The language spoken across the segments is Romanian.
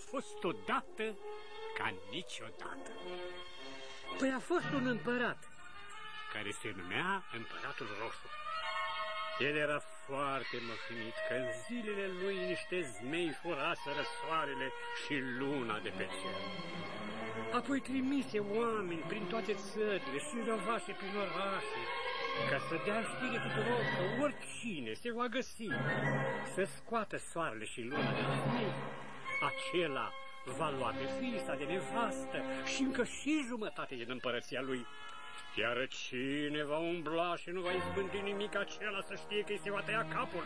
zici că a fost odată ca niciodată. Păi a fost un împărat. Care se numea Împăratul Roșu. El era foarte măhnit că în zilele lui niște zmei furaseră soarele și luna de pe cer. Apoi trimise oameni prin toate țările și răvase prin orașe, ca să dea știre tuturor că oricine se va găsi să scoată soarele și luna de zmei, acela va lua pe fiisa de nevastă și încă și jumătate din împărăția lui. Iar cine va umbla și nu va izbândi nimic acela să știe că îi se va tăia capul.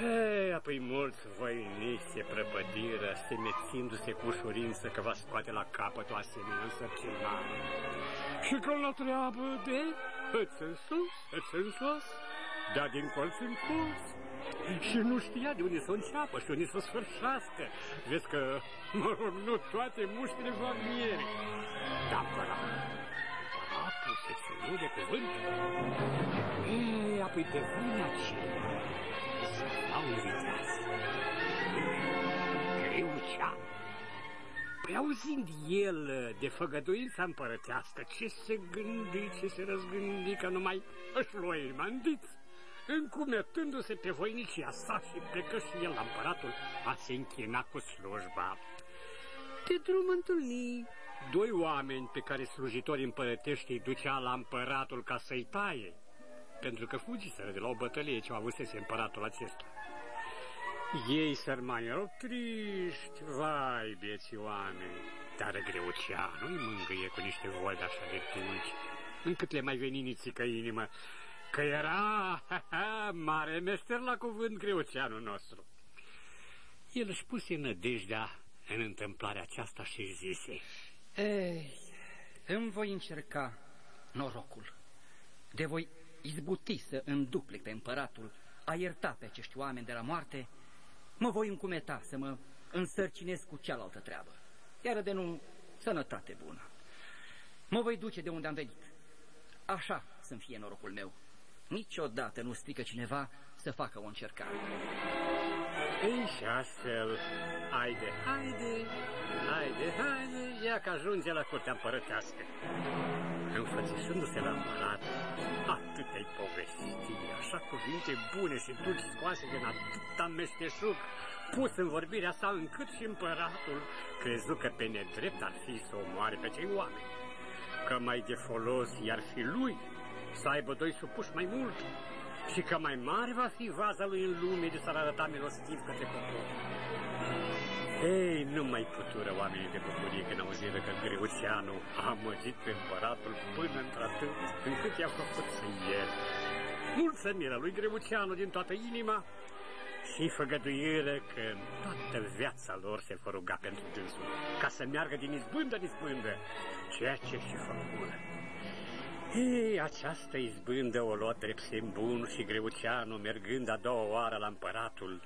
Ei, apoi mulți voinici se prăpădiră, semețindu-se cu ușurință că va scoate la capăt o asemenea însărcinare. Și că la treabă de îți în sus, îți în sus, dar din colț în colț. Și nu știa de unde să înceapă și unde să sfârșească. Vezi că, mă rog, nu toate muștile va miere. Dar împărat, împăratul se ținu de cuvânt. Ei, apoi pe vremea aceea, au invitați. Greucea. Păi auzind el de făgăduința împărătească, ce se gândi, ce se răzgândi, că numai își lua mandiți, încumetându-se pe voinicia sa și plecă și el la împăratul a se închina cu slujba. Pe drum întâlni doi oameni pe care slujitorii împărătești îi ducea la împăratul ca să-i taie, pentru că fugiseră de la o bătălie ce avusese împăratul acesta. Ei, sărmani, erau triști, vai, bieții oameni, dar Greuceanu îi mângâie cu niște vorbe așa de dulci, încât le mai veni nițică inimă, că era ha, ha, mare meșter la cuvânt Greuceanu nostru. El își puse nădejdea în întâmplarea aceasta și zise, Ei, îmi voi încerca norocul. De voi izbuti să înduplec pe împăratul, a ierta pe acești oameni de la moarte, mă voi încumeta să mă însărcinez cu cealaltă treabă, iar de nu sănătate bună. Mă voi duce de unde am venit. Așa să-mi fie norocul meu. Niciodată nu strică cineva să facă o încercare. Ei, și astfel, haide, haide, haide, haide, ia că ajunge la curtea împărătească. Înfățișându-se la împărat, atât-i povesti, așa cuvinte bune și dulci scoase din atâta meșteșug, pus în vorbirea sa încât și împăratul crezu că pe nedrept ar fi să omoare pe cei oameni, că mai de folos i-ar fi lui să aibă doi supuși mai mult și că mai mare va fi vaza lui în lume de s-ar arăta milostiv către popor. Ei, nu mai putură oamenii de bucurie când auziră că Greuceanu a amăgit pe împăratul până într-atât încât i-a făcut să ierte. Mult să miră lui Greuceanu din toată inima și făgăduire că în toată viața lor se vor ruga pentru dânsul, ca să meargă din izbândă în izbândă, ceea ce și făcură. Ei, această izbândă o luat drept semn bun și Greuceanu, mergând a doua oară la împăratul,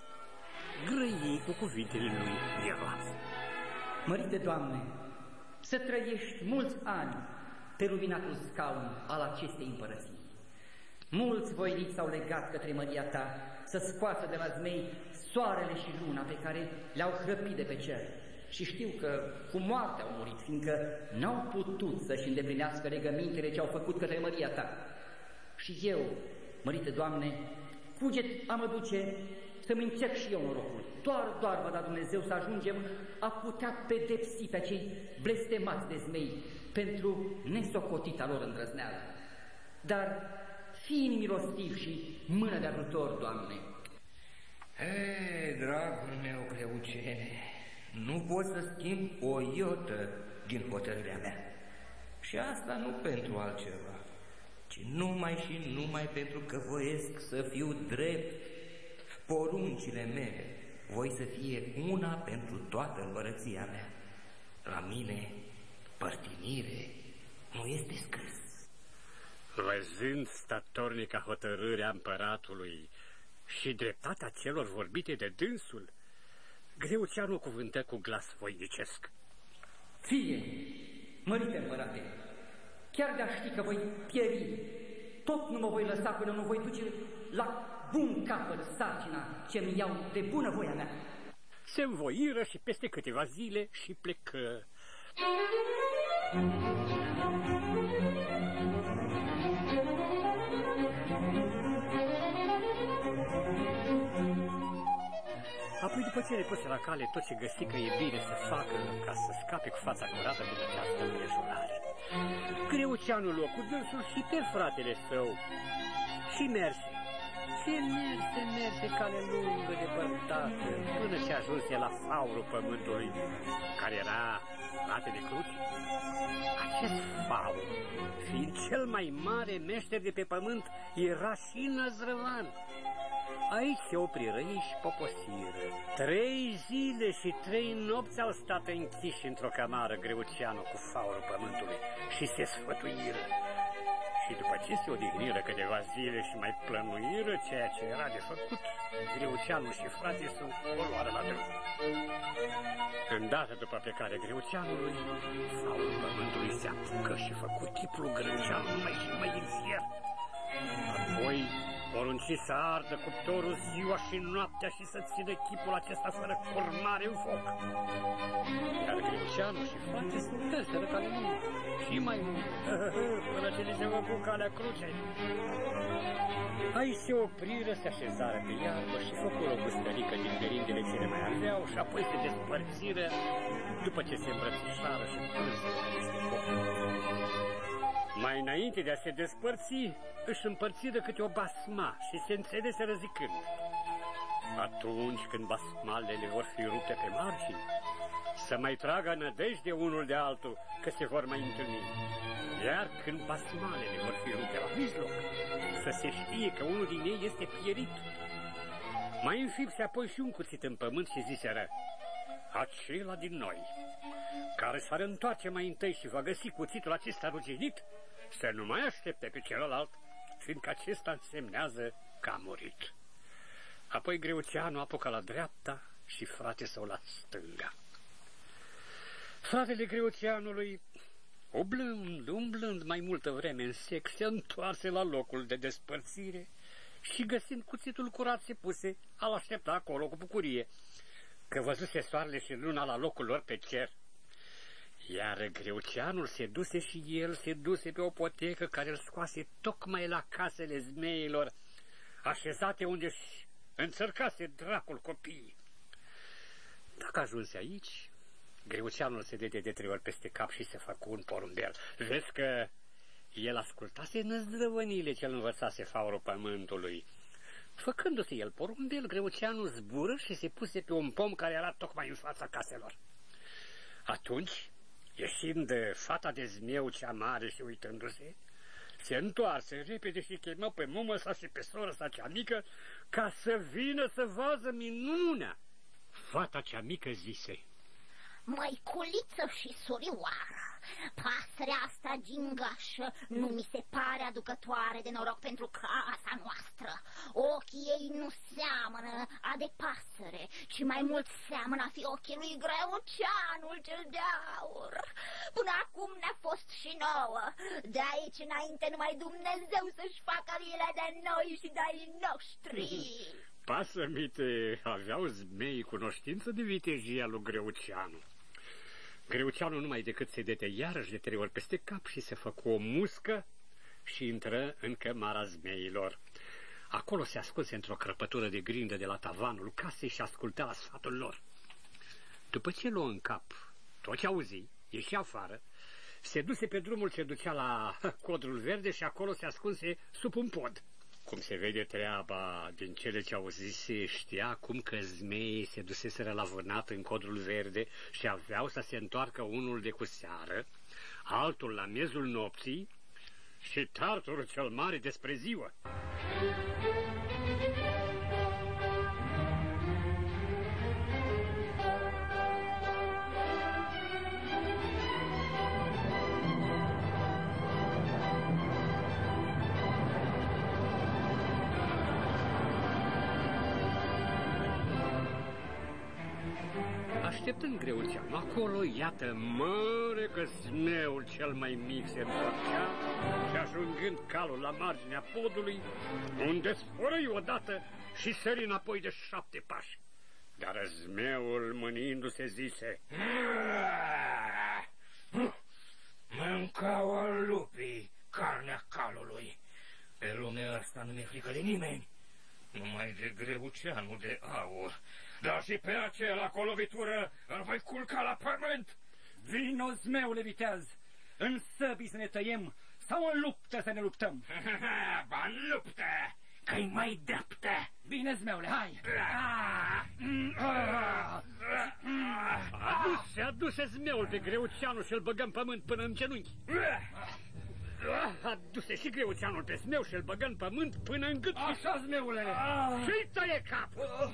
grăi cu cuvintele lui miroase. Mărite Doamne, să trăiești mulți ani pe luminatul scaun al acestei împărății. Mulți voiniți s-au legat către măria ta să scoată de la zmei soarele și luna pe care le-au hrăpit de pe cer. Și știu că cu moarte au murit, fiindcă n-au putut să-și îndeplinească legămintele ce au făcut către măria ta. Și eu, mărite Doamne, cuget am duce să-mi încerc și eu norocul. Doar, doar vă da Dumnezeu să ajungem a putea pedepsi pe cei blestemați de zmei pentru nesocotita lor îndrăzneală. Dar fii milostiv și mână de ajutor, Doamne. Hei, dragul meu, Creucene, nu pot să schimb o iotă din hotărârea mea. Și asta nu pentru altceva, ci numai și numai pentru că voiesc să fiu drept. Poruncile mele voi să fie una pentru toată împărăția mea. La mine, părtinire nu este scris. Văzând statornica hotărârea împăratului și dreptatea celor vorbite de dânsul, Greuceanu cuvântă cu glas voinicesc. Fie, mărite împărate, chiar de-a ști că voi pieri, tot nu mă voi lăsa până nu voi duce la bun capăt sarcina ce mi iau de bună voia mea. se învoiră și peste câteva zile și plecă. Apoi, după ce repuse la cale tot ce găsi că e bine să facă ca să scape cu fața curată din această împrejurare, Greuceanul locul dânsul și pe fratele său și merse. Și merse, merse cale lungă, depărtată, până ce ajunse la faurul pământului, care era frate de cruce. Acest faur, fiind cel mai mare meșter de pe pământ, era și năzrăvan. Aici se opriră ei și poposiră. Trei zile și trei nopți au stat închiși într-o camară Greuceanu cu faurul pământului și se sfătuiră. Și după ce se odihniră câteva zile și mai plănuiră ceea ce era de făcut, Greuceanu și frații sunt o luară la drum. Îndată după plecarea Greuceanului, faurul pământului se apucă și făcut tipul Greuceanului mai și mai din fier. Apoi porunci să ardă cuptorul ziua și noaptea și să țină chipul acesta fără curmare în foc. Iar Greceanu și frate stăseră ca lungă și mai mult, până ce li se văcu calea crucei. Aici se opriră, se așezară pe iarbă și făcură o gustărică din perindele ce le mai aveau și apoi se despărțiră după ce se îmbrățișară și plânsă niște copii. Mai înainte de a se despărți, își împărțiră câte o basma și se înțelese răzicând. Atunci când basmalele vor fi rupte pe margini, să mai tragă nădejde unul de altul că se vor mai întâlni. Iar când basmalele vor fi rupte la mijloc, să se știe că unul din ei este pierit. Mai înfipse apoi și un cuțit în pământ și ziseră, acela din noi, care s-ar întoarce mai întâi și va găsi cuțitul acesta ruginit, să nu mai aștepte pe celălalt, fiindcă acesta însemnează că a murit. Apoi Greuceanu apucă la dreapta și frate său la stânga. Fratele Greuceanului, umblând, umblând mai multă vreme în sec, se întoarse la locul de despărțire și găsind cuțitul curat se puse, al aștepta acolo cu bucurie, că văzuse soarele și luna la locul lor pe cer. Iar greuceanul se duse și el, se duse pe o potecă care îl scoase tocmai la casele zmeilor, așezate unde își înțărcase dracul copiii. Dacă ajunse aici, greuceanul se dede de trei ori peste cap și se făcu un porumbel. Vezi că el ascultase năzdrăvănile ce-l învățase faurul pământului. Făcându-se el porumbel, greuceanul zbură și se puse pe un pom care era tocmai în fața caselor. Atunci, Ieșind de fata de zmeu cea mare și uitându-se, se întoarse repede și chemă pe mumă sa și pe soră sa cea mică ca să vină să vază minunea. Fata cea mică zise, Măiculiță și surioară, Pasărea asta gingașă nu mi se pare aducătoare de noroc pentru casa noastră. Ochii ei nu seamănă a de pasăre, ci mai mult seamănă a fi ochii lui Greuceanul cel de aur. Până acum ne-a fost și nouă. De aici înainte numai Dumnezeu să-și facă milă de noi și de ai noștri. Pasămite, aveau zmei cunoștință de vitejia lui Greuceanu. Greuceanul numai decât se dete iarăși de trei ori peste cap și se făcu o muscă și intră în cămara zmeilor. Acolo se ascunse într-o crăpătură de grindă de la tavanul casei și asculta la sfatul lor. După ce luă în cap tot ce auzi, ieși afară, se duse pe drumul ce ducea la codrul verde și acolo se ascunse sub un pod. Cum se vede treaba din cele ce auzise, știa cum că zmeii se duseseră la vânat în codrul verde și aveau să se întoarcă unul de cu seară, altul la miezul nopții și tarturul cel mare despre ziua. Așteptând greul acolo, iată mare că zmeul cel mai mic se întorcea și ajungând calul la marginea podului, unde sfărăi odată și sări înapoi de șapte pași. Dar zmeul, mânindu-se, zise... Mâncau al lupii carnea calului. Pe lumea asta nu mi-e frică de nimeni. Numai de greuceanul de aur. Dar și pe acela cu o lovitură îl voi culca la pământ. Vino, zmeule viteaz, în săbii să ne tăiem sau în luptă să ne luptăm? ba în luptă, că-i mai dreaptă. Bine, zmeule, hai! Aduse, aduse zmeul pe greuceanul și-l băgăm pământ până în genunchi. Aduse și greuceanul pe zmeu și-l băgăm pământ până în gât. Așa, zmeule! Și-i tăie capul!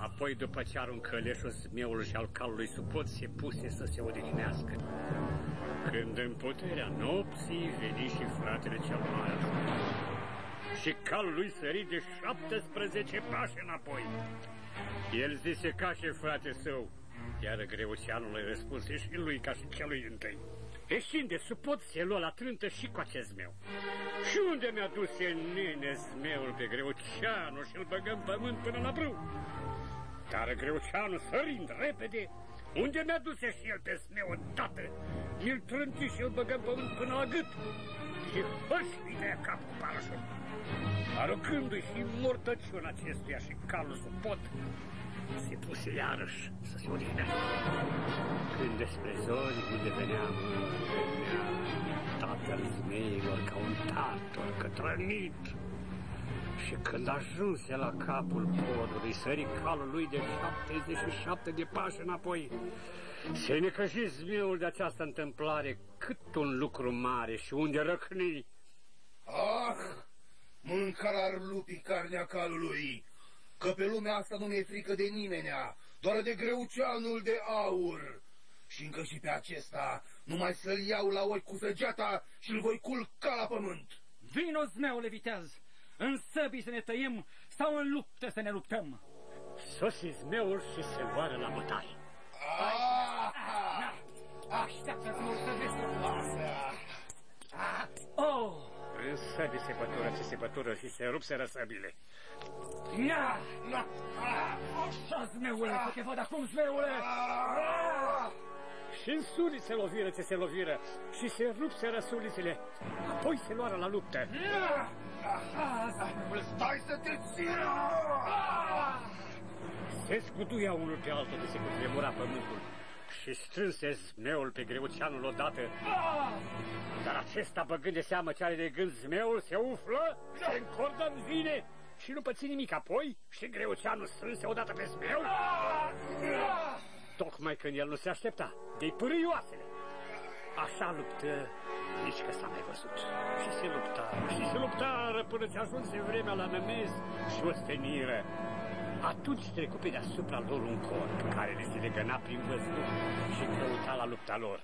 Apoi, după ce aruncă leșul zmeul și al calului sub pod, se puse să se odihnească. Când în puterea nopții veni și fratele cel mare și calul lui sări de 17 pași înapoi. El zise ca și frate său, iar greuceanul îi răspunse și lui ca și celui întâi. Ieșind de sub pod, se lua la trântă și cu acest meu. Și unde mi-a dus nene zmeul pe greuceanul și îl băgăm pământ până la brâu? Dar greuceanul sărind repede, unde mi-a dus și el pe smeu îndată, mi-l trânti și îl băgăm pământ până la gât. Și făși de capul parașul. Aruncându-i și mortăciunea acestuia și calul sub pot, se puse iarăși să se odihnească. Când despre zori unde venea, venea tatăl zmeilor ca un tator cătrănit, și când ajunse la capul podului, sări calul lui de 77 de pași înapoi. Se necăji zmeul de această întâmplare cât un lucru mare și unde răcni. Ah, mâncarea lupii carnea calului, că pe lumea asta nu mi-e frică de nimenea, doar de greuceanul de aur. Și încă și pe acesta, numai să-l iau la ochi cu săgeata și-l voi culca la pământ. Vino, zmeule viteaz! în săbii să ne tăiem sau în luptă să ne luptăm. Sosi zmeul și se luară la bătaie. Așteaptă-ți mult să vezi. Oh! În săbii se pătură ce se pătură și se rupseră săbile. Ia! Așa, zmeule, că te văd acum, zmeule! Și în suli se loviră ce se loviră și se rupseră sulițele. Apoi se luară la luptă. Stai să te țină! Se scutuia unul pe altul de se cutremura pământul și strânse zmeul pe greuceanul odată. Dar acesta, băgând de seamă ce are de gând zmeul, se umflă, se încordă în vine și nu păți nimic. Apoi și greuceanul strânse odată pe zmeu, tocmai când el nu se aștepta, de-i pârâioasele. Așa luptă nici că s-a mai văzut. Și se lupta, și se lupta până ce ajunse vremea la nămez și ostenire. Atunci trecu pe deasupra lor un corp care le se legăna prin văzduh și căuta la lupta lor.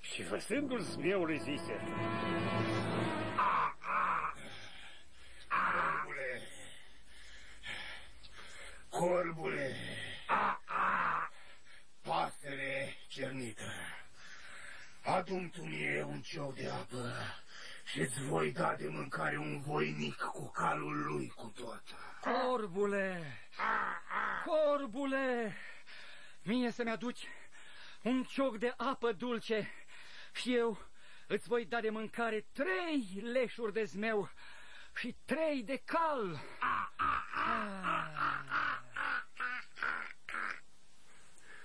Și văzându-l zmeului zise... A, a, corbule, corbule, a, a, pasăre cernită. Adu-mi tu mie un cioc de apă și îți voi da de mâncare un voinic cu calul lui cu tot. Corbule, corbule, mie să-mi aduci un cioc de apă dulce și eu îți voi da de mâncare trei leșuri de zmeu și trei de cal.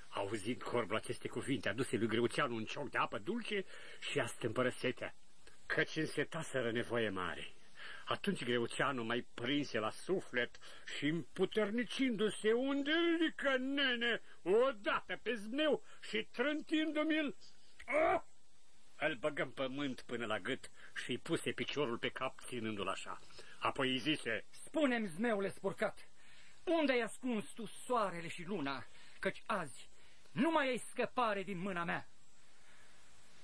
Auzind corbul aceste cuvinte, aduse lui Greuceanu un cioc de apă dulce și a stâmpără setea, căci însetaseră nevoie mare. Atunci Greuceanu mai prinse la suflet și împuternicindu-se unde ridică nene odată pe zmeu și trântindu-mi-l, oh! îl băgăm pământ până la gât și îi puse piciorul pe cap ținându-l așa. Apoi îi zise, Spune-mi, zmeule spurcat, unde ai ascuns tu soarele și luna, căci azi nu mai ai scăpare din mâna mea.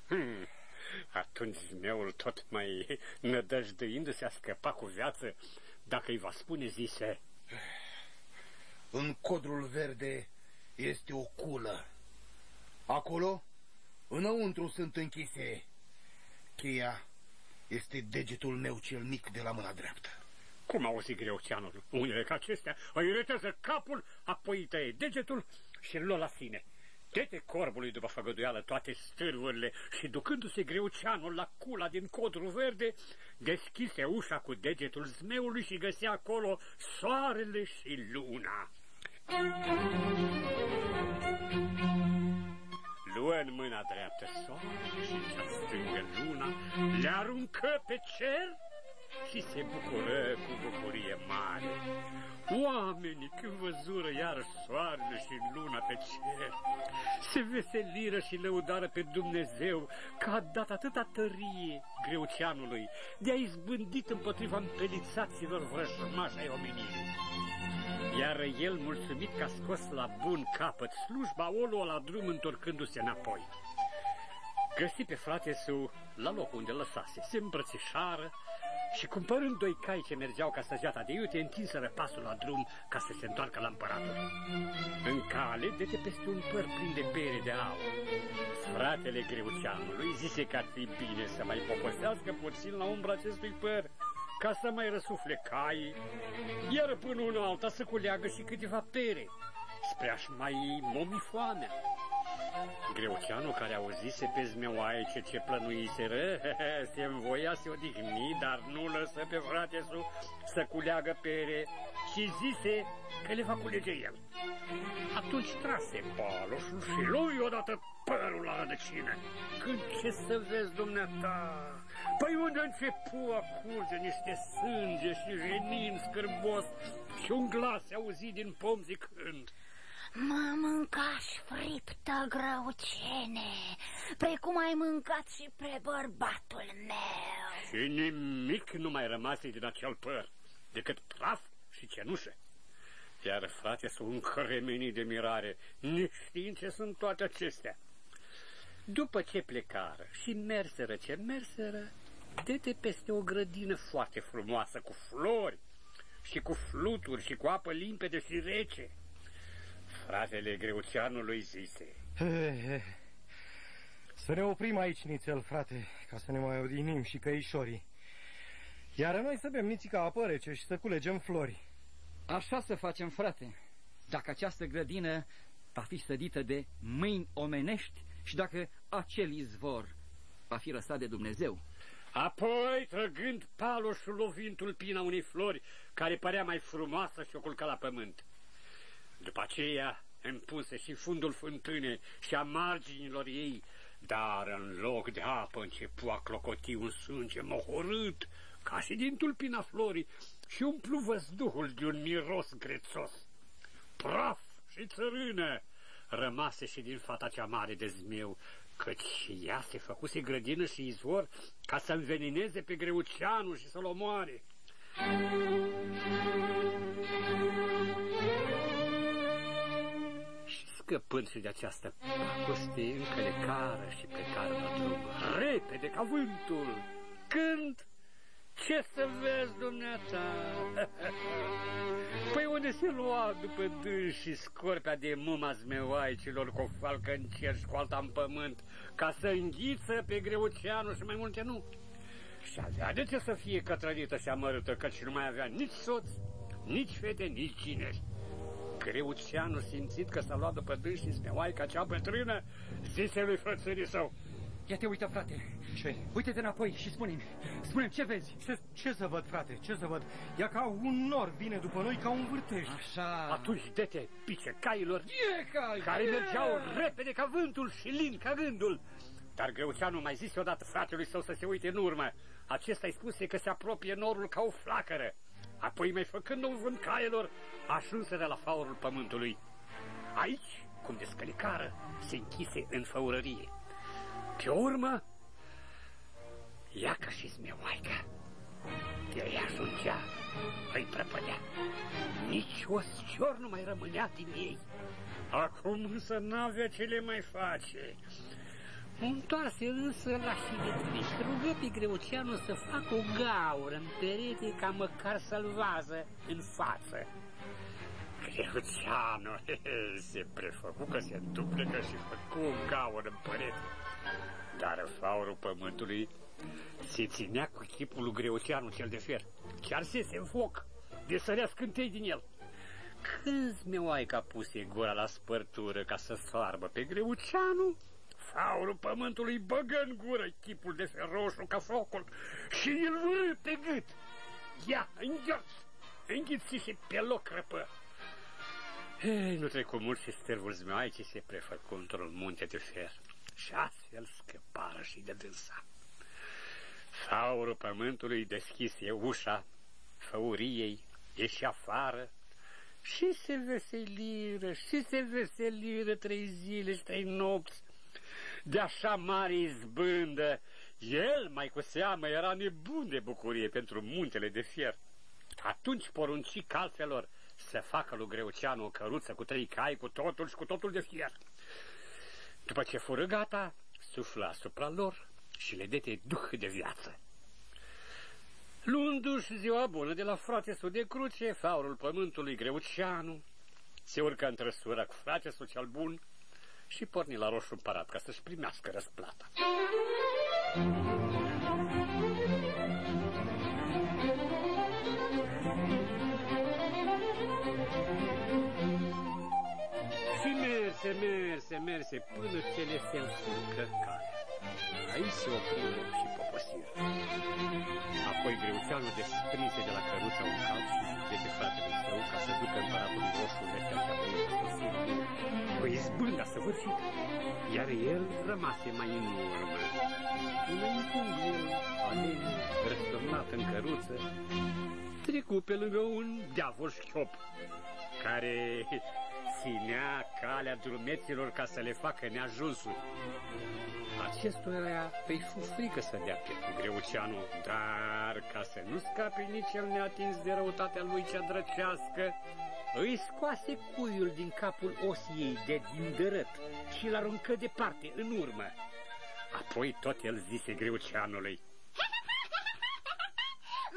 Hmm. Atunci zmeul tot mai nădăjduindu-se a scăpa cu viață, dacă îi va spune, zise... În codrul verde este o culă. Acolo, înăuntru sunt închise. Cheia este degetul meu cel mic de la mâna dreaptă. Cum auzi greuceanul? Unele ca acestea îi retează capul, apoi îi tăie degetul și îl lua la sine. Dete corbului după făgăduială toate stârvurile și ducându-se greuceanul la cula din codru verde, deschise ușa cu degetul zmeului și găsea acolo soarele și luna. Luă în mâna dreaptă soarele și cea stângă luna, le aruncă pe cer și se bucură cu bucurie mare. Oamenii, când văzură iar soarele și luna pe cer, se veseliră și lăudară pe Dumnezeu că a dat atâta tărie greuceanului de a izbândit împotriva împelițaților vrăjmași ai omenirii. Iar el, mulțumit că a scos la bun capăt slujba, o lua la drum întorcându-se înapoi. Găsi pe frate său la locul unde lăsase, se îmbrățișară și cumpărând doi cai ce mergeau ca săgeata de iute, întinseră pasul la drum ca să se întoarcă la împăratul. În cale, dete peste un păr plin de pere de aur. Fratele greuceanului zise că ar fi bine să mai poposească puțin la umbra acestui păr, ca să mai răsufle caii, iar până una alta să culeagă și câteva pere, spre a-și mai momi foamea. Greuceanu, care auzise pe zmeoaice ce plănuiseră, se învoia să odihni, dar nu lăsă pe frate su să culeagă pere și zise că le va culege el. Atunci trase paloșul și lui odată părul la rădăcină. Când ce să vezi, dumneata? Păi unde începu a curge niște sânge și renin scârbos și un glas se auzi din pom zicând... Mă mâncași friptă grăucene, precum ai mâncat și pe bărbatul meu. Și nimic nu mai rămase din acel păr, decât praf și cenușă. Iar frate sunt încremenit de mirare, neștiind ce sunt toate acestea. După ce plecară și merseră ce merseră, dete peste o grădină foarte frumoasă, cu flori și cu fluturi și cu apă limpede și rece. Fratele Greuceanului zise. Să ne oprim aici, nițel, frate, ca să ne mai odihnim și căișorii. Iar noi să bem nițica apă rece și să culegem flori. Așa să facem, frate, dacă această grădină va fi sădită de mâini omenești și dacă acel izvor va fi lăsat de Dumnezeu. Apoi, trăgând paloșul lovind tulpina unei flori care părea mai frumoasă și o culca la pământ. După aceea împuse și fundul fântâne și a marginilor ei, dar în loc de apă începu a clocoti un sânge mohorât, ca și din tulpina florii, și umplu văzduhul de un miros grețos. Praf și țărână rămase și din fata cea mare de zmeu, căci și ea se făcuse grădină și izvor ca să învenineze pe greuceanul și să-l omoare. Scăpând și de această pacoste, încălecară și plecară la drum, repede ca vântul. Când? Ce să vezi, dumneata? păi unde se lua după dâns și scorpea de muma zmeoaicilor cu o falcă în cer și cu alta în pământ, ca să înghiță pe greuceanul și mai multe nu? Și avea de ce să fie cătrănită și amărâtă, căci nu mai avea nici soț, nici fete, nici cinești. Greuceanu, simțit că s-a luat după dâns și smeoaica cea bătrână, zise lui frățării său. Ia te uită, frate. Ce? Uite-te înapoi și spune-mi, spune ce vezi? Ce, ce să văd, frate, ce să văd? Ia ca un nor vine după noi ca un vârtej. Așa. Atunci dete pice cailor E ca, care e. mergeau repede ca vântul și lin ca gândul. Dar Greuceanu mai zise odată fratelui său să se uite în urmă. Acesta îi spuse că se apropie norul ca o flacără. Apoi, mai făcând un vânt cailor, ajunseră la faurul pământului. Aici, cum de scălicară, se închise în făurărie. Pe urmă, ia ca și zmeoaica. De îi ajungea, îi prăpădea. Nici o scior nu mai rămânea din ei. Acum însă n-avea ce le mai face. Întoarse însă la șiretele și rugă pe Greuceanu să facă o gaură în perete ca măcar să-l vază în față. Greuceanu se prefăcu că se întuplecă și făcu o gaură în perete. Dar faurul pământului Se ținea cu chipul lui Greuceanu cel de fer. Chiar se în foc, de sărea scântei din el. Câți mi-o puse gura la spărtură ca să soarbă pe Greuceanu, Faurul pământului băgă în gură chipul de fer roșu ca focul și îl vârâ pe gât. Ia, îngheați, înghiți-se pe loc răpă. Ei, nu trecu mult și stervul zmeoaice se prefăcu într-un munte de fer și astfel scăpară și de dânsa. Faurul pământului deschise ușa făuriei, ieși afară și se veseliră, și se veseliră trei zile și trei nopți de așa mare izbândă. El, mai cu seamă, era nebun de bucurie pentru muntele de fier. Atunci porunci calfelor să facă lui Greuceanu o căruță cu trei cai, cu totul și cu totul de fier. După ce fură gata, sufla asupra lor și le dete duh de viață. Luându-și ziua bună de la frate de cruce, faurul pământului Greuceanu, se urcă în trăsura cu frate cel bun și porni la roșu împărat ca să-și primească răsplata. Și merse, merse, merse, până ce le se înfurcă calea. Aici se opri și poposiră. Apoi Greuceanu desprinse de la căruța un calț și de pe fratele său ca să ducă împăratul roșu cu izbânda săvârșită, iar el rămase mai în urmă. Înainte el, alin, răsturnat în căruță, trecu pe lângă un diavol șchiop, care ținea calea drumeților ca să le facă neajunsuri. Acestuia pe-i fu frică să dea pieptul Greuceanu, dar ca să nu scape nici el neatins de răutatea lui cea drăcească, îi scoase cuiul din capul osiei de din dărât și l aruncă departe, în urmă. Apoi tot el zise Greuceanului,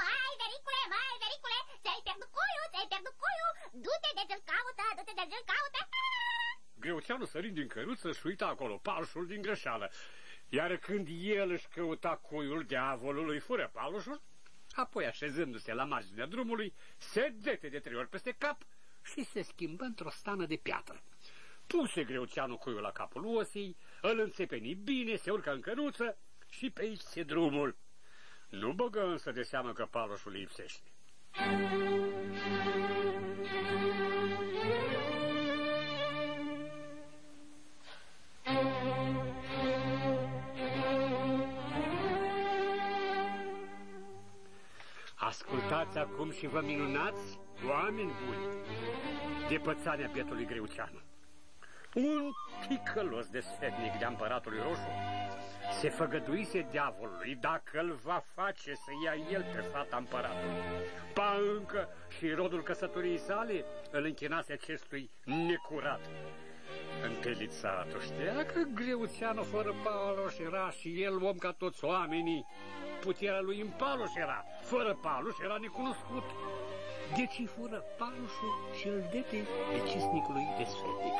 Mai, vericule, mai, vericule, ți-ai pierdut cuiul, ți-ai pierdut cuiul, du-te de ți-l caută, du-te de ți-l caută. Greuceanu sărind din căruță și uita acolo palșul din greșeală. Iar când el își căuta cuiul diavolului fură palușul, apoi așezându-se la marginea drumului, se dete de trei ori peste cap și se schimbă într-o stană de piatră. Puse Greuceanu cuiul la capul osei, îl înțepeni bine, se urcă în căruță și pe aici se drumul. Nu băgă însă de seamă că palușul lipsește. Ascultați acum și vă minunați, oameni buni, de pățania pietului Greuceanu. Un ticălos de sfetnic de împăratului roșu se făgăduise diavolului dacă îl va face să ia el pe fata împăratului. Pa încă și rodul căsătoriei sale îl închinase acestui necurat. Întelițatul știa că Greuceanu fără Palos era și el om ca toți oamenii. Puterea lui în Palos era, fără Palos era necunoscut. Deci îi fură Palosul și îl dete decisnicului de sfetnic.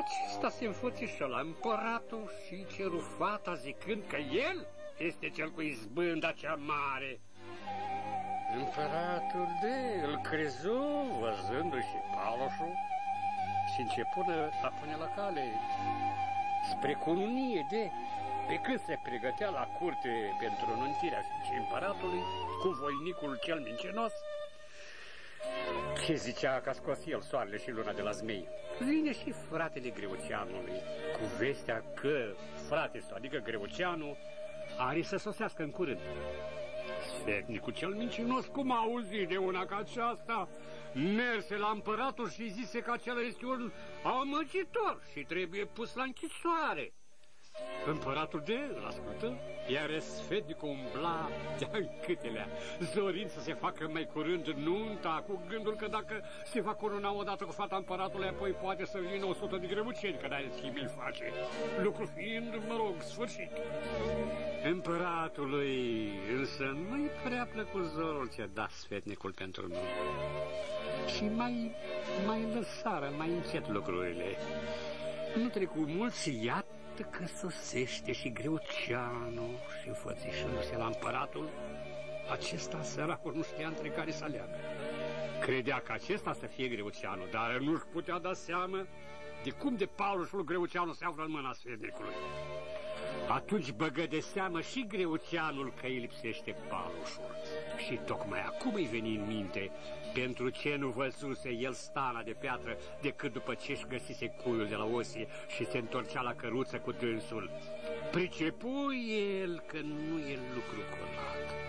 Acesta se înfățișă la împăratul și ceru fata zicând că el este cel cu izbânda cea mare. Împăratul de îl crezu văzându-și paloșul și începună a pune la cale spre cununie de pe când se pregătea la curte pentru înuntirea și împăratului cu voinicul cel mincinos, ce zicea că a scos el soarele și luna de la zmei? Vine și fratele Greuceanului cu vestea că frate său, adică Greuceanu, are să sosească în curând. Sfetnicul cel mincinos, cum a auzit de una ca aceasta, merse la împăratul și zise că acela este un amăgitor și trebuie pus la închisoare. Împăratul de îl ascultă, iar sfetnicul umbla de câtelea, zorind să se facă mai curând nunta, cu gândul că dacă se va corona odată cu fata împăratului, apoi poate să vină o sută de grăbuceni, că n-are schimb îl face, lucru fiind, mă rog, sfârșit. Împăratului însă nu-i prea plăcut zorul ce da sfetnicul pentru noi. Și mai, mai lăsară mai încet lucrurile. Nu trecu mult și iată iată că sosește și Greuceanu și înfățișându-se la împăratul, acesta săracul nu știa între care să aleagă. Credea că acesta să fie Greuceanu, dar nu-și putea da seama de cum de Paulușul Greuceanu se află în mâna sfednicului. Atunci băgă de seamă și Greuceanul că îi lipsește Paulușul. Și tocmai acum îi veni în minte pentru ce nu văzuse el stana de piatră decât după ce își găsise cuiul de la osie și se întorcea la căruță cu dânsul. Pricepu el că nu e lucru curat